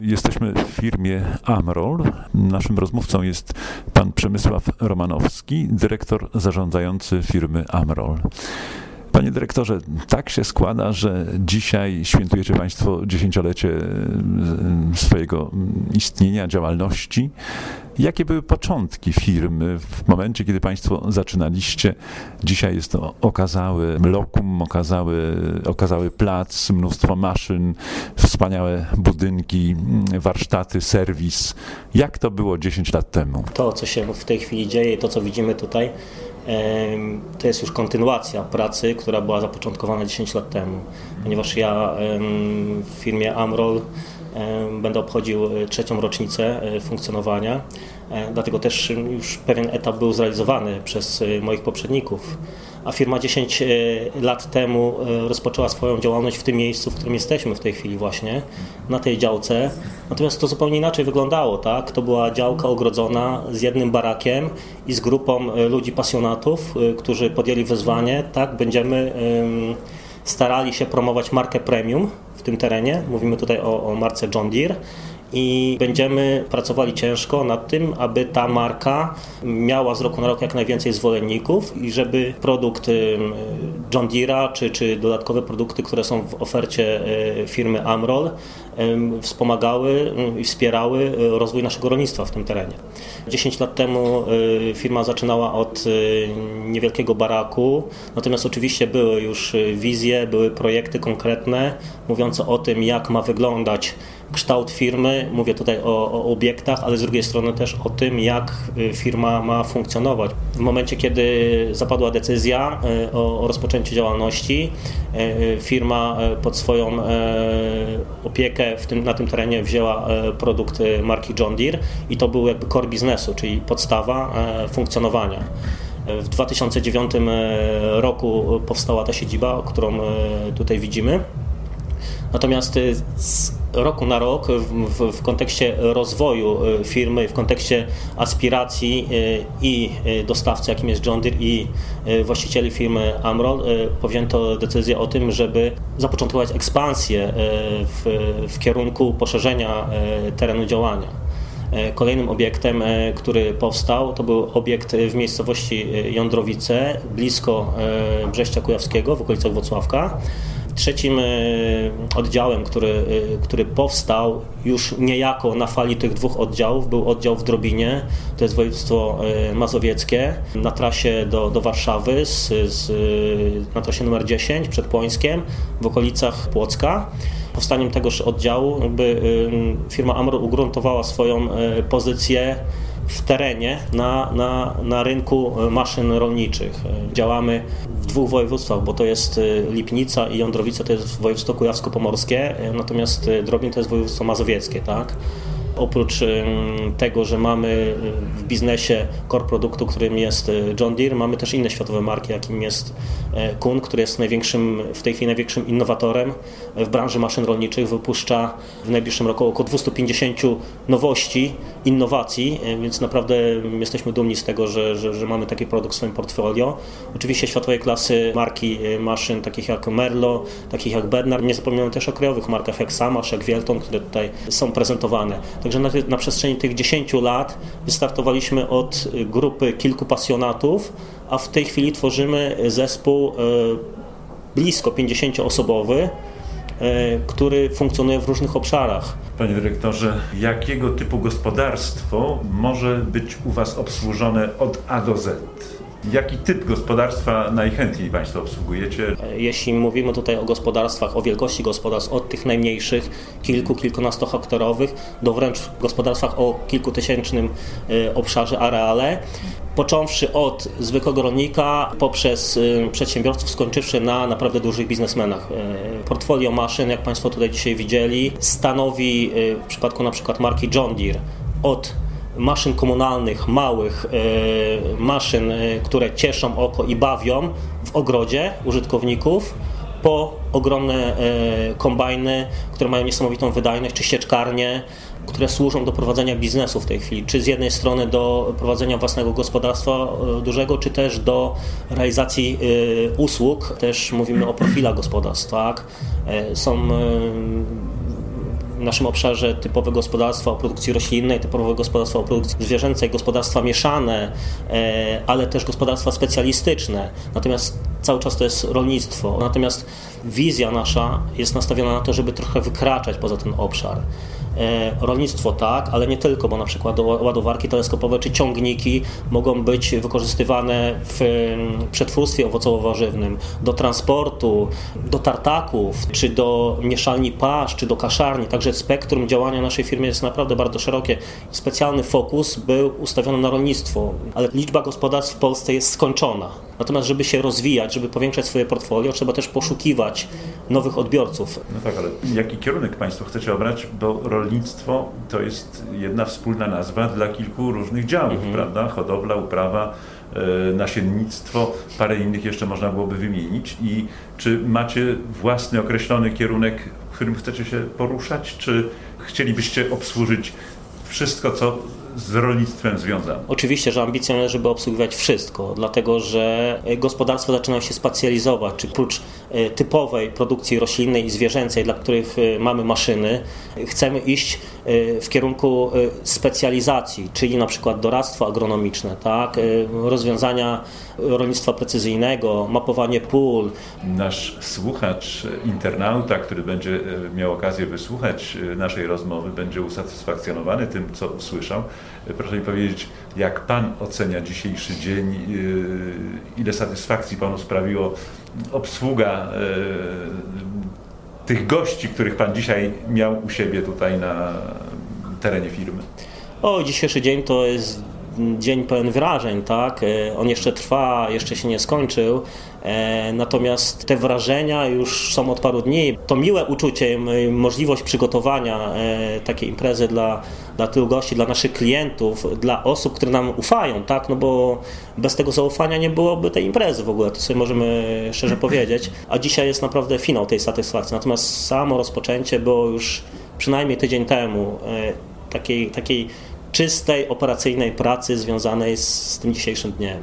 Jesteśmy w firmie Amrol. Naszym rozmówcą jest pan Przemysław Romanowski, dyrektor zarządzający firmy Amrol. Panie dyrektorze, tak się składa, że dzisiaj świętujecie Państwo dziesięciolecie e, swojego istnienia, działalności. Jakie były początki firmy w momencie, kiedy Państwo zaczynaliście? Dzisiaj jest to okazały lokum, okazały, okazały plac, mnóstwo maszyn, wspaniałe budynki, warsztaty, serwis. Jak to było 10 lat temu? To, co się w tej chwili dzieje, to, co widzimy tutaj, to jest już kontynuacja pracy, która była zapoczątkowana 10 lat temu, ponieważ ja w firmie Amrol będę obchodził e, trzecią rocznicę e, funkcjonowania, e, dlatego też już pewien etap był zrealizowany przez moich poprzedników a firma 10 lat temu rozpoczęła swoją działalność w tym miejscu, w którym jesteśmy w tej chwili właśnie, na tej działce. Natomiast to zupełnie inaczej wyglądało, tak? To była działka ogrodzona z jednym barakiem i z grupą ludzi pasjonatów, którzy podjęli wyzwanie, tak? Będziemy starali się promować markę premium w tym terenie. Mówimy tutaj o, o marce John Deere i będziemy pracowali ciężko nad tym, aby ta marka miała z roku na rok jak najwięcej zwolenników i żeby produkt John Deere'a czy, czy dodatkowe produkty, które są w ofercie e, firmy Amrol wspomagały i wspierały e, rozwój naszego rolnictwa w tym terenie. 10 lat temu e, firma zaczynała od niewielkiego baraku, natomiast oczywiście były już wizje, były projekty konkretne mówiące o tym, jak ma wyglądać kształt firmy, mówię tutaj o, o, obiektach, ale z drugiej strony też o tym, jak y, firma ma funkcjonować. W momencie, kiedy zapadła decyzja y, o, o rozpoczęciu działalności, y, firma pod swoją opiekę tym, na tym terenie wzięła produkt marki John Deere i to był jakby core biznesu, czyli podstawa funkcjonowania. W 2009 roku powstała ta siedziba, którą tutaj widzimy. Natomiast z roku na rok w, w, kontekście rozwoju y, firmy, w kontekście aspiracji y, i dostawcy, jakim jest John Deere i właścicieli firmy Amrol, powzięto decyzję o tym, żeby zapoczątkować ekspansję w, w kierunku poszerzenia terenu działania. Kolejnym obiektem, który powstał, to był obiekt w miejscowości Jądrowice, blisko Brześcia Kujawskiego, w okolicach Wocławka. Trzecim e, oddziałem, który, e, który powstał już niejako na fali tych dwóch oddziałów, był oddział w Drobinie, to jest województwo e, mazowieckie, na trasie do, do Warszawy, z, z, na trasie numer 10 przed Płońskiem, w okolicach Płocka. Powstaniem tegoż oddziału jakby firma Amro ugruntowała swoją pozycję w terenie na, na, na rynku maszyn rolniczych. Działamy w dwóch województwach, bo to jest y, Lipnica i Jądrowice to jest województwo kujawsko-pomorskie, natomiast Drobin to jest województwo mazowieckie, tak? Oprócz tego, że mamy w biznesie core produktu, którym jest y, John Deere, mamy też inne światowe marki, jakim jest e, Kuhn, który jest największym, w tej chwili największym innowatorem w branży maszyn rolniczych. Wypuszcza w najbliższym roku około 250 nowości, innowacji, e, więc naprawdę jesteśmy dumni z tego, że, że, że mamy taki produkt w swoim portfolio. Oczywiście światowej klasy marki e, maszyn takich jak Merlo, takich jak Bernard. Nie zapominamy też o krajowych markach jak Samasz, jak Wielton, które tutaj są prezentowane. Także na, na przestrzeni tych 10 lat wystartowaliśmy od grupy kilku pasjonatów, a w tej chwili tworzymy zespół e, blisko 50-osobowy, e, który funkcjonuje w różnych obszarach. Panie dyrektorze, jakiego typu gospodarstwo może być u Was obsłużone od A do Z? Jaki typ gospodarstwa najchętniej Państwo obsługujecie? Jeśli mówimy tutaj o gospodarstwach, o wielkości gospodarstw, od tych najmniejszych, kilku, kilkunastohektarowych, do wręcz gospodarstwach o kilkutysięcznym y, obszarze, areale, począwszy od zwykłego rolnika, poprzez y, przedsiębiorców, skończywszy na naprawdę dużych biznesmenach. Y, portfolio maszyn, jak Państwo tutaj dzisiaj widzieli, stanowi w przypadku na przykład marki John Deere od maszyn komunalnych, małych e, maszyn, e, które cieszą oko i bawią w ogrodzie użytkowników, po ogromne e, kombajny, które mają niesamowitą wydajność, czy sieczkarnie, które służą do prowadzenia biznesu w tej chwili, czy z jednej strony do prowadzenia własnego gospodarstwa dużego, czy też do realizacji usług. Też mówimy o profilach gospodarstw. Tak? Są naszym obszarze typowe gospodarstwa o produkcji roślinnej, typowe gospodarstwa o produkcji zwierzęcej, gospodarstwa mieszane, e, ale też gospodarstwa specjalistyczne. Natomiast cały czas to jest rolnictwo. Natomiast wizja nasza jest nastawiona na to, żeby trochę wykraczać poza ten obszar. E, rolnictwo tak, ale nie tylko, bo na przykład ładowarki teleskopowe czy ciągniki mogą być wykorzystywane w przetwórstwie owocowo-warzywnym, do transportu, do tartaków, czy do mieszalni pasz, czy do kaszarni. Także spektrum działania naszej firmy jest naprawdę bardzo szerokie. Specjalny fokus był ustawiony na rolnictwo, ale liczba gospodarstw w Polsce jest skończona. Natomiast, żeby się rozwijać, żeby powiększać swoje portfolio, trzeba też poszukiwać nowych odbiorców. No tak, ale jaki kierunek Państwo chcecie obrać? Bo rolnictwo to jest jedna wspólna nazwa dla kilku różnych działów, mhm. prawda? Hodowla, uprawa, e, nasiennictwo, parę innych jeszcze można byłoby wymienić. I czy macie własny określony kierunek, w którym chcecie się poruszać, czy chcielibyście obsłużyć wszystko, co z rolnictwem związane? Oczywiście, że ambicją jest, żeby obsługiwać wszystko, dlatego że gospodarstwa zaczynają się specjalizować, czy prócz e, typowej produkcji roślinnej i zwierzęcej, dla których e, mamy maszyny, chcemy iść e, w kierunku specjalizacji, czyli na przykład doradztwo agronomiczne, tak? rozwiązania rolnictwa precyzyjnego, mapowanie pól. Nasz słuchacz, internauta, który będzie miał okazję wysłuchać naszej rozmowy, będzie usatysfakcjonowany tym, co usłyszał. Proszę mi powiedzieć, jak Pan ocenia dzisiejszy dzień, y, ile satysfakcji Panu sprawiło obsługa y, tych gości, których Pan dzisiaj miał u siebie tutaj na terenie firmy? O, dzisiejszy dzień to jest dzień pełen wrażeń, tak? E, on jeszcze trwa, jeszcze się nie skończył. E, natomiast te wrażenia już są od paru dni. To miłe uczucie, możliwość przygotowania e, takiej imprezy dla, dla tylu gości, dla naszych klientów, dla osób, które nam ufają, tak? No bo bez tego zaufania nie byłoby tej imprezy w ogóle, to sobie możemy szczerze powiedzieć. A dzisiaj jest naprawdę finał tej satysfakcji. Natomiast samo rozpoczęcie było już przynajmniej tydzień temu takiej, takiej czystej, operacyjnej pracy związanej z, tym dzisiejszym dniem.